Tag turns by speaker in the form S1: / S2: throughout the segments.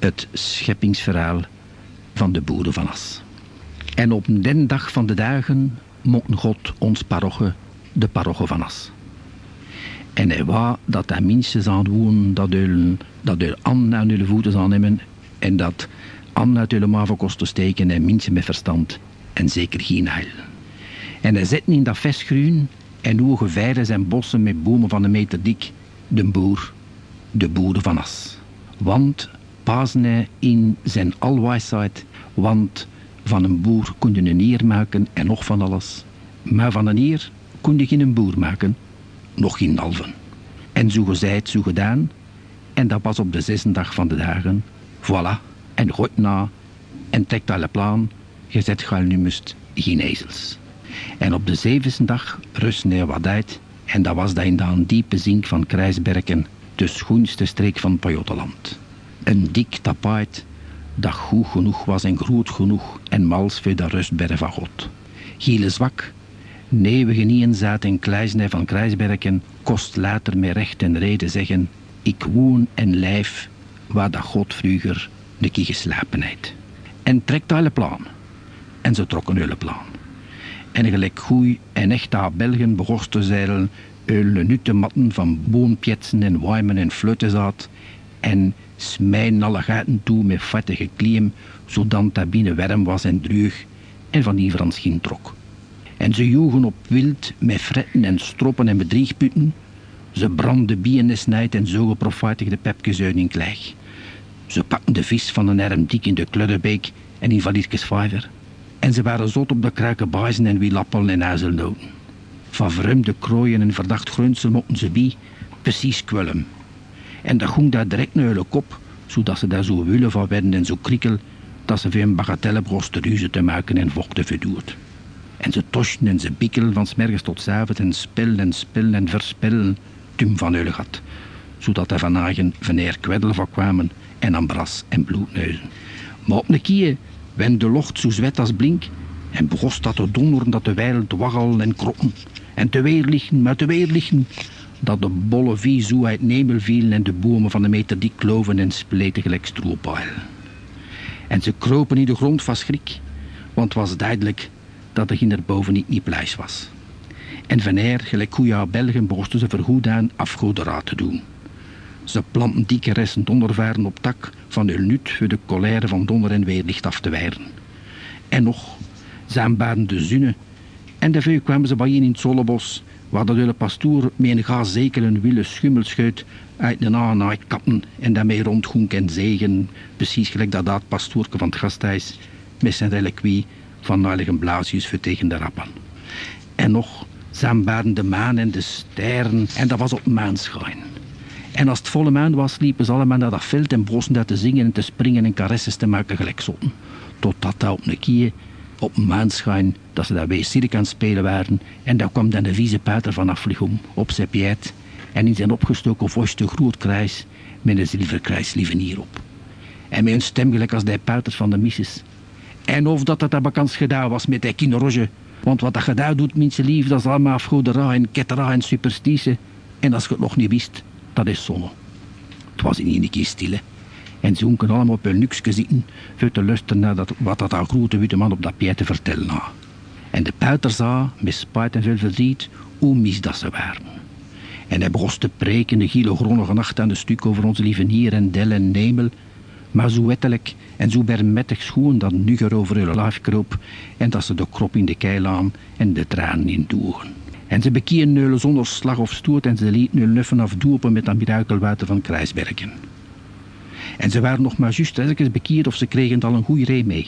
S1: het scheppingsverhaal van de boeren van As. En op den dag van de dagen mocht God ons paroche, de paroche van As. En hij wou dat hij minstens aan doen dat hij, dat hij aan de voeten zou nemen en dat aan uit de maven kost steken en mensen met verstand en zeker geen heil. En hij zet in dat vestgroen en hoe geveiden zijn bossen met bomen van een meter dik, de boer, de boeren van As. Want hij in zijn alwijsheid, want van een boer kon je een nier maken en nog van alles. Maar van een nier kon je geen boer maken, nog geen alven. En zo gezegd, zo gedaan. En dat was op de zesde dag van de dagen. Voilà. En gooit na. En trekt alle plan. Je zet gal nu must geen ezels. En op de zevende dag rust neer wat uit. En dat was dat in de diepe zink van Krijsberken, de schoonste streek van Pajottenland. Een dik tapijt dat goed genoeg was en groot genoeg en mals voor de rustberg van God. Giele zwak, nee we genieën zaten in Kleisnij van Krijsberken, kost later met recht en reden zeggen, ik woon en lijf waar dat God vroeger de kie geslapen heeft. En trekt alle plan. En ze trokken hun plan. En gelijk goei en echt Belgen begon te zeilen, hun nutte matten van boompjetsen en wijmen en fluitenzaad, en smijnen alle gaten toe met vettige kliem, zodat dat binnen warm was en druig en van die Frans geen trok. En ze joegen op wild met fretten en stroppen en bedriegputten. Ze brandden bieren snijt en zogen profijtig de uit in kleg. Ze pakten de vis van een arm dik in de Kludderbeek en in Valietjes vijver. En ze waren zot op de kruiken bazen en wielappelen en hazelnoten. Van vreemde krooien en verdacht grunsel mochten ze bij, precies kwellen. En dat ging daar direct naar hun kop, zodat ze daar zo willen van werden en zo krikkel, dat ze veel een bagatelle te ruzie te maken en vochten verdoerd. En ze tosten en ze bikkel van smergens tot avond en spel en spel en verspellen, tum van hun gat, zodat er vandaag veneer kweddel van kwamen en ambras en bloedneuzen. Maar op een kie wend de locht zo zwet als blink en begon dat te donderen dat de wereld waggel en kroppen en te weer liggen, maar te weer liggen, dat de bolle vie zo uit nemel vielen en de bomen van de meter dik kloven en spleten gelijk stroopijl. En ze kropen in de grond van schrik, want het was duidelijk dat er boven niet pluis was. En wanneer, gelijk koeien Belgen, begonnen ze vergoed aan afgoderaad te doen. Ze planten dikke resten dondervaren op tak van hun nut voor de colère van donder en weerlicht af te wijren. En nog, ze aanbaden de zunne en daarvoor kwamen ze bijeen in het Zollebos, waar de hele pastoor met een zeker een wille schummelschuit uit de na kappen en daarmee rondgoenk en zegen, precies gelijk dat dat pastoorke van het gasthuis met zijn reliquie van heilige Blasius voor tegen de rappen. En nog, ze aanbaden de maan en de sterren en dat was op maanschijn. En als het volle maan was, liepen ze allemaal naar dat veld en brossen daar te zingen en te springen en caresses te maken gelijk zotten. Totdat daar op een kie, op maanschijn, dat ze daar bij aan spelen waren. En daar kwam dan de vieze pater van Afligom op zijn piet en in zijn opgestoken vos de groot kruis met een zilverkruis lieven op. En met een stem gelijk als de pater van de misses. En of dat dat bekans gedaan was met die kinderroge. Want wat dat gedaan doet, mensen lief, dat is allemaal afgoderij en kettera en superstitie. En als je het nog niet wist, dat is zonne. Het was in één keer stil, En ze kunnen allemaal op hun luxe zitten, voor te luisteren naar dat, wat dat grote witte man op dat piet te vertellen had. En de puiter zag, met spijt en veel verdriet, hoe mis dat ze waren. En hij begon te preken de giele gronnige nacht aan de stuk over onze lieve nier en del en nemel, maar zo wettelijk en zo bermettig schoon dat nugger over hun lijf kroop en dat ze de krop in de keil aan en de tranen in doegen. En ze bekien neulen zonder slag of stoot en ze lieten hun nuffen afdoepen met dat mirakelwater van Kruisbergen. En ze waren nog maar juist eens bekeerd of ze kregen al een goeie ree mee.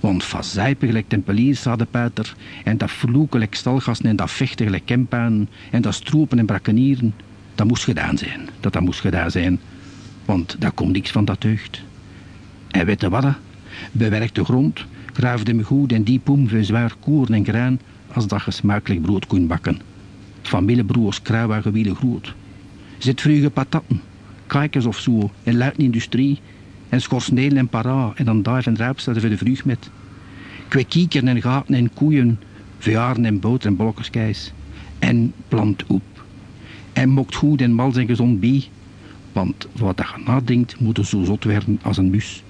S1: Want van zijpen gelijk tempeliers hadden puiter, en dat vloeken gelijk en dat vechten gelijk en dat stroepen en brakkenieren, dat moest gedaan zijn. Dat dat moest gedaan zijn, want daar komt niks van dat deugd. En weet je wat? Bewerkt de grond, graafde me goed en diep om voor zwaar koeren en graan, als dat gesmakelijk brood kon bakken. Familiebroers kruiwagen gewielen groot. Zit vroege patatten, kijkers of zo, en luid industrie, en schorsnelen en para, en dan duif en ruipstellen voor de vrucht met. Kwekieken en gaten en koeien, verjaren en boter en bolkerskeis. En plant op. En mokt goed en mals en gezond bij, Want wat je nadenkt, moet zo zot werden als een bus.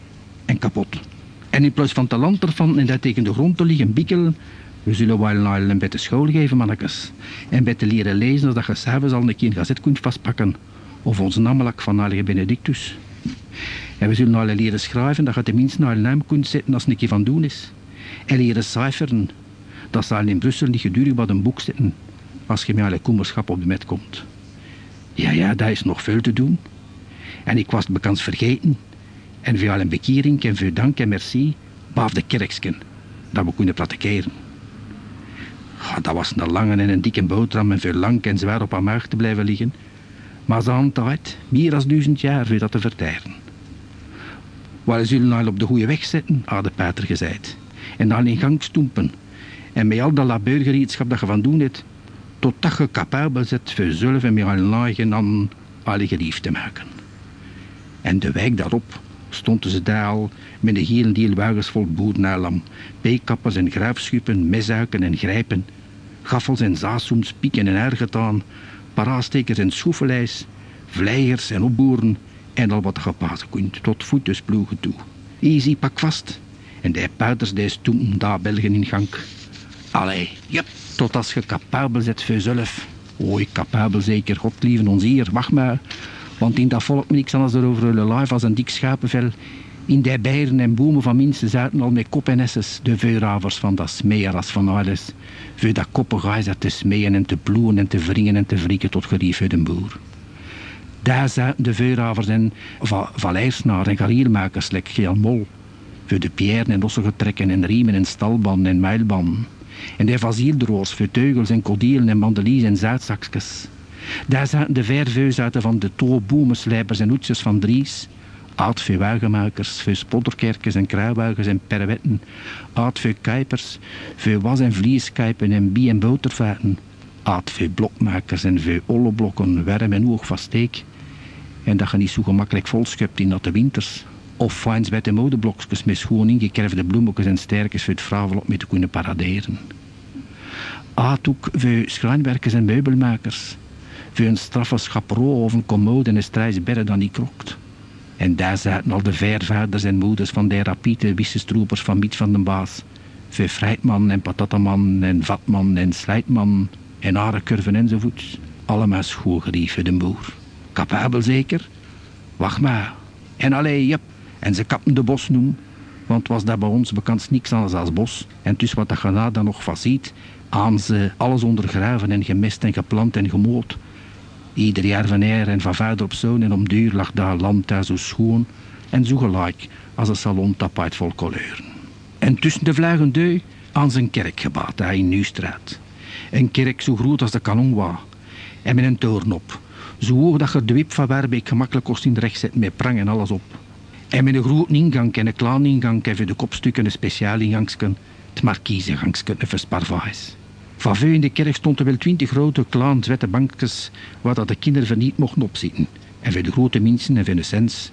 S1: En kapot. En in plaats van te ervan en dat tegen de grond te liggen bikkel, we zullen wel een beetje school geven, mannetjes. En bij te leren lezen, zodat je s'avonds al een keer een gazet kunt vastpakken. Of onze namelak van Heilige Benedictus. En we zullen alle leren schrijven, dat je tenminste naar een naam kunt zetten als keer van doen is. En leren cijferen. Dat zal in Brussel niet gedurig wat een boek zitten. Als je met alle koemerschap op de met komt. Ja, ja, daar is nog veel te doen. En ik was het bekans vergeten. En via een bekering en veel dank en merci, baaf de kerksken, dat we kunnen praktijkeren. Oh, dat was een lange en een dikke boterham en veel lang en zwaar op haar maag te blijven liggen. Maar ze hadden tijd, meer dan duizend jaar, voor dat te verteren. We zullen al op de goede weg zetten, had de pater gezegd. En dan in gang. En met al dat labeurgerietschap dat je van doen hebt, totdat je capabel zit voor zelf en met al lagen aan alle geliefd te maken. En de wijk daarop stonden ze daar al met een hele deel wagens vol boerenalam, peekappers en gruifschuppen, mesuiken en grijpen, gaffels en zaasoems, pieken en ergetaan, paraatstekers en schroefelijs, vleigers en opboeren en al wat gepazen kunt, tot voetensploegen toe. Easy, pak vast. En die puiters die stoem daar Belgen in gang. Allee, jep, tot als je capabel zet voor jezelf. Oei, capabel zeker, God lieve ons hier, wacht maar. Want in dat volk niks anders erover live als een dik schapenvel. In die beieren en bomen van minsten zaten al met kop en esses de veuravers van dat smeeras van alles. Voor dat koppengijs te smeeën en te ploeien en te wringen en te wrikken tot gerief uit een boer. Daar zaten de veuravers en valleisnaar en gariermakers, lek geel mol. Voor de pierren en ossengetrekken en riemen en stalbanden en muilbanden. En de vazieldroors voor teugels en kodielen en mandelies en zuidzakjes. Daar zaten de verveuzuiten van de toeboemenslijpers en hoedjes van Dries. Voor wagenmakers, voor spodderkerkers en kruiwagens en perwetten. Voor kuipers, voor was- en vlieskijpen en bie- en botervaten. Voor blokmakers en voor olleblokken, werm en oog van steek. En dat je niet zo gemakkelijk volschept in natte winters. Of fijns bij de modeblokjes met schoon ingekerfde bloemetjes en sterkjes voor het vrouwen op mee te kunnen paraderen. Aad ook voor schrijnwerkers en meubelmakers voor een straffe schapro of een commode en een dan die krokt. En daar zaten al de vervaders en moeders van de rapiete wissenstroepers van Miet van den Baas. Voor Freitman en Patataman en Vatman en Slijtman en Arenkurven enzovoorts. Allemaal schoolgerieven de boer. Capabel zeker? Wacht maar. En allee, jep. En ze kapten de bos noem. Want was daar bij ons bekend niks anders als bos. En dus wat dat je dan nog van ziet, aan ze alles ondergraven en gemest en geplant en gemoot. Ieder jaar van eer en van vader op zoon en om duur lag daar land daar zo schoon en zo gelijk als een salontapijt vol kleuren. En tussen de vlagen deu aan zijn kerk gebouwd daar in Nieuwstraat. Een kerk zo groot als de kanon en met een toren op. Zo hoog dat je de wip van Waarbeek gemakkelijk kost in de recht zet met prang en alles op. En met een grote ingang en een kleine ingang en voor de kopstukken een speciaal ingangsken, het markiezengangsken en versparvaas. Van in de kerk stonden wel twintig grote, kleine, zwette bankjes waar dat de kinderen niet mochten opzitten. En voor de grote mensen en voor de sens,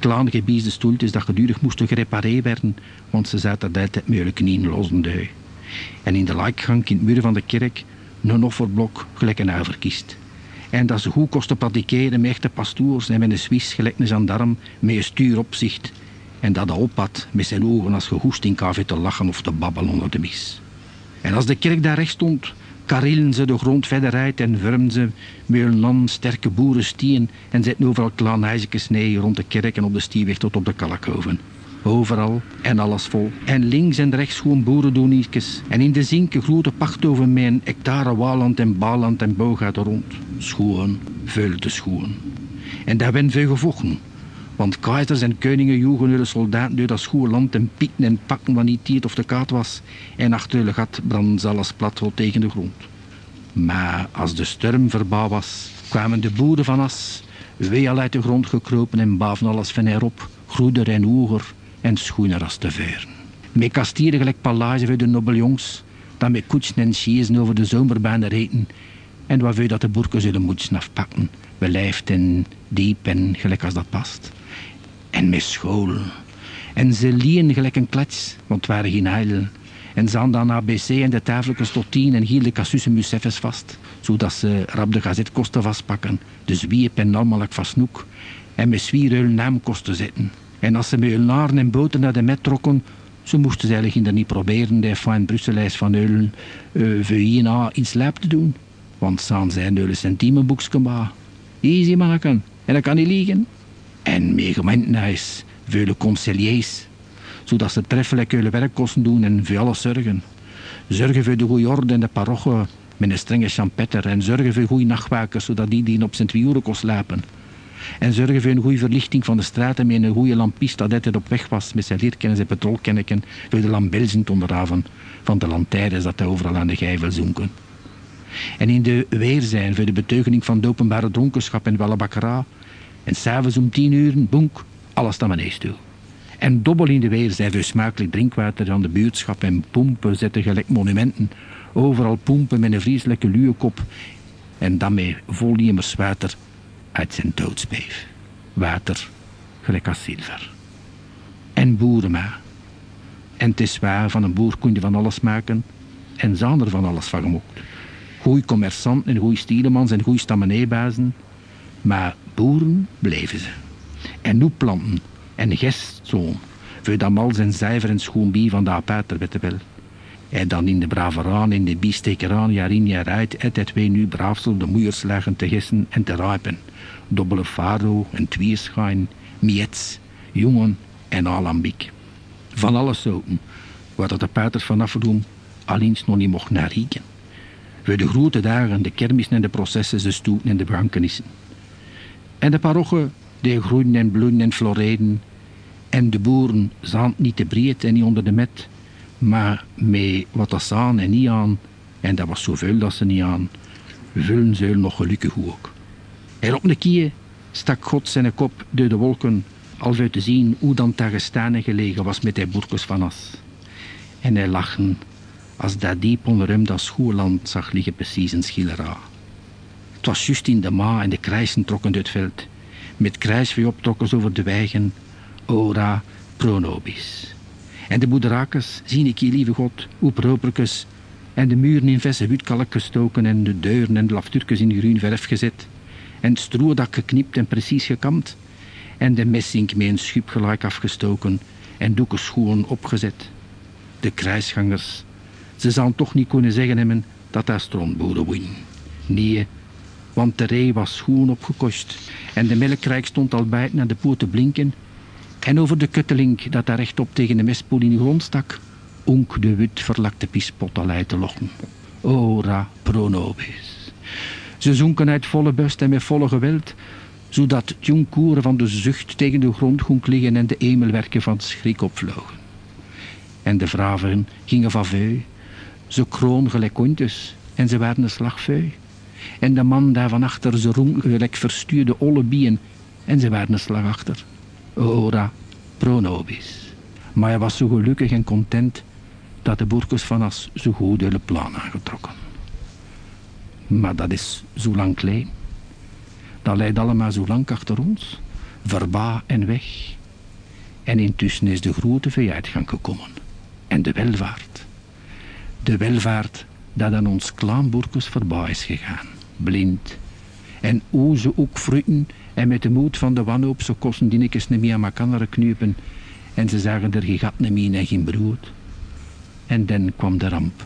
S1: gebiesde stoeltjes dat gedurig moesten gerepareerd werden, want ze zaten altijd moeilijk niet in lozen En in de lijkgang in het muur van de kerk een offerblok gelijk een uiverkist. En dat ze goed kosten praktикeren met echte pastoors en met een Swiss gelijk een gendarm met een stuur opzicht. En dat hij ophad met zijn ogen als gehoest in te lachen of te babbelen onder de mis. En als de kerk daar recht stond, karillen ze de grond verder uit en vormden ze met hun land sterke boerenstien en zetten overal kleine huisjes neer rond de kerk en op de stieweg tot op de kalkhoven. Overal en alles vol. En links en rechts gewoon boerendonietjes. En in de zinken grote pachthoven met een hectare waaland en baaland en boog rond. Schoen, veel te schoen. En daar ben veel gevochten. Want keizers en koningen joegen hun soldaten door dat schoe land en pieken en pakken wat niet tiert of de kaart was. En achter de gat brandden ze alles plat tegen de grond. Maar als de storm verbouw was, kwamen de boeren van as, wee al uit de grond gekropen en baven alles van erop, groeder en hoger en schoener als te veren. Met kastieren gelijk palage voor de nobeljongs, dan met koetsen en sjezen over de zomerbanen reten, en waarvoor dat de boerken zullen moeten afpakken, belijfd en diep en gelijk als dat past en met school. En ze lien gelijk een klets, want het waren geen heil. En ze dan ABC en de tafeltjes tot tien en hielden Cassussen Museffes vast, zodat ze rap de gazet kosten vastpakken, de zwiep en allemaal van snoek, en met zwier hun naam kosten zetten. En als ze met hun naren en boten naar de met trokken, zo moesten ze eigenlijk er niet proberen de fijn Brusselijs van Eulen uh, in slaap te doen. Want staan zijn Eulen centimenboekje maar. Easy maken, en dat kan niet liegen. En meer gemeentehuis, vele conciliers, zodat ze treffelijk hun werkkosten doen en voor alles zorgen. Zorgen voor de goede orde in de parochie met een strenge champetter en zorgen voor goede nachtwakers, zodat die die op zijn twee kon slapen. En zorgen voor een goede verlichting van de straten met een goede lampist dat altijd op weg was met zijn leerken en zijn petrolkenneken voor de lambelzen onderhaven van de lantaarns dat overal aan de gijvel zonken. En in de weerzijn voor de beteugening van de openbare dronkenschap en welle En s'avonds om tien uur, boenk, alles naar beneden toe. En dobbel in de weerzijn voor smakelijk drinkwater van de buurtschap en pompen zetten gelijk monumenten. Overal pompen met een vrieselijke luwekop en dan met vol water uit zijn doodsbeef. Water, gelijk als zilver. En boerenma. En het is waar, van een boer kun je van alles maken. En zijn er van alles van gemokt. Goeie commerçanten en goeie stielemans en goeie stameneebazen. Maar boeren bleven ze. En nu planten en gestzoon. Voor dat mal zijn zuiver en schoon bie van de apater, weet wel. En dan in de braveraan, in de biestekeraan, jaar in jaar uit, het het wij nu braafsel de moeierslagen te gissen en te rijpen dubbele fado en tweeschijn, miets, jongen en alambiek. Van alle soorten, dat de paters vanaf doen, aliens nog niet mocht naar rieken. Voor de grote dagen, de kermissen en de processen, de stoeten en de brankenissen. En de parochie, die groeien en bloeien en floreren. En de boeren zand niet te breed en niet onder de met, maar met wat dat aan en niet aan, en dat was zoveel dat ze niet aan, vullen ze nog gelukkig ook. En op een keer stak God zijn kop door de wolken, al uit te zien hoe dan daar gestaan en gelegen was met die boerkes van as. En hij lachen, als dat diep onder hem dat schoerland zag liggen precies een schillera. Het was juist in de ma en de krijsen trokken het veld, met krijsvee optrokken over de wijgen, ora pro nobis. En de boederakers, zien ik hier, lieve God, hoe properkes, en de muren in verse witkalk gestoken en de deuren en de lafturkes in groen verf gezet, en het stroodak geknipt en precies gekamd, en de messink met een schub gelijk afgestoken en doeken schoen opgezet. De kruisgangers, ze zouden toch niet kunnen zeggen hebben dat daar strontboeren win. Nee, want de ree was schoen opgekost en de melkrijk stond al buiten naar de poort te blinken en over de kutteling dat daar rechtop tegen de mestpoel in de grond stak, onk de wit verlakte pispot al uit te lokken. Ora pro nobis. Ze zonken uit volle bust en met volle geweld, zodat het van de zucht tegen de grond ging liggen en de emelwerken van schrik opvlogen. En de vraven gingen van veu, ze kroon gelijk en ze waren een slagveu. En de man daar van achter, ze roem gelijk verstuurde olle bieren en ze waren een slag achter. Ora pro nobis. Maar hij was zo gelukkig en content dat de boerkes van As zo goed hele plan aangetrokken. Maar dat is zo lang klein. Dat leidt allemaal zo lang achter ons, verba en weg. En intussen is de grote veeuitgang gekomen. En de welvaart. De welvaart dat aan ons klaanboerkes voorbij is gegaan. Blind. En hoe ze ook fruiten en met de moed van de wanhoop zo kosten dingetjes niet meer aan elkaar knuipen. En ze zagen er geen gat meer en geen brood. En dan kwam de ramp.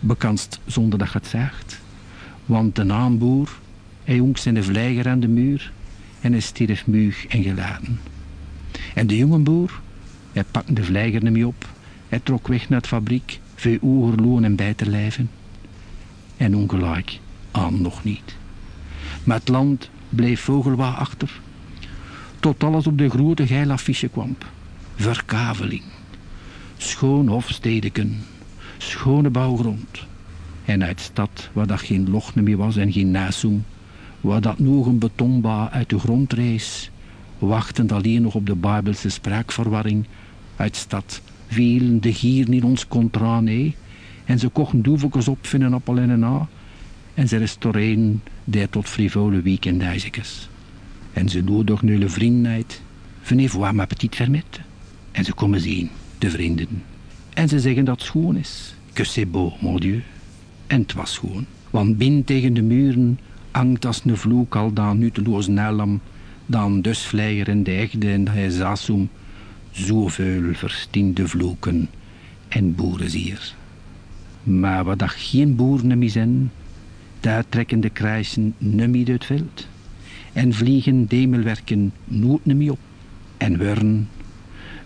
S1: Bekanst zonder dat je het zaagt. Want de naamboer, hij jonk zijn vlijger aan de muur en hij stierf muug en geladen. En de jonge boer, hij pakte de vlijger niet op, hij trok weg naar het fabriek, veel oerloon en bij te lijven. En ongelijk aan nog niet. Maar het land bleef vogelwa achter, tot alles op de grote geilaffiche kwam. Verkaveling, schoon hofstedeken, schone bouwgrond, en uit stad waar dat geen lochne meer was en geen nasoem, waar dat nog een betonba uit de grond rees, wachtend alleen nog op de Bijbelse spraakverwarring, uit stad vielen de gieren in ons contrane, en ze kochten doeveltjes op van een appel en een a, en ze restaureren die tot frivole weekendhuisjes. En ze doen door nulle vriendheid, venez voir ma petite fermette. En ze komen zien, de vrienden. En ze zeggen dat het schoon is. Que c'est beau, mon Dieu. En het was schoon. Want binnen tegen de muren hangt als een vloek al dan nuteloos nalam, dan dus vleier en de egde en hij zasum, zoveel verstiende vloeken en boerenzier. Maar wat dat geen boeren meer zijn, daar trekken de kruisen nummer uit het veld. En vliegen demelwerken nooit meer op. En wurn,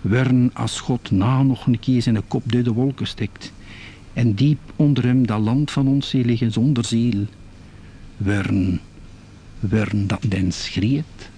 S1: wurn als God na nog een keer zijn kop door de wolken steekt. En diep onder hem dat land van ons liggen zonder ziel. Wurn, wurn dat den schreeuwt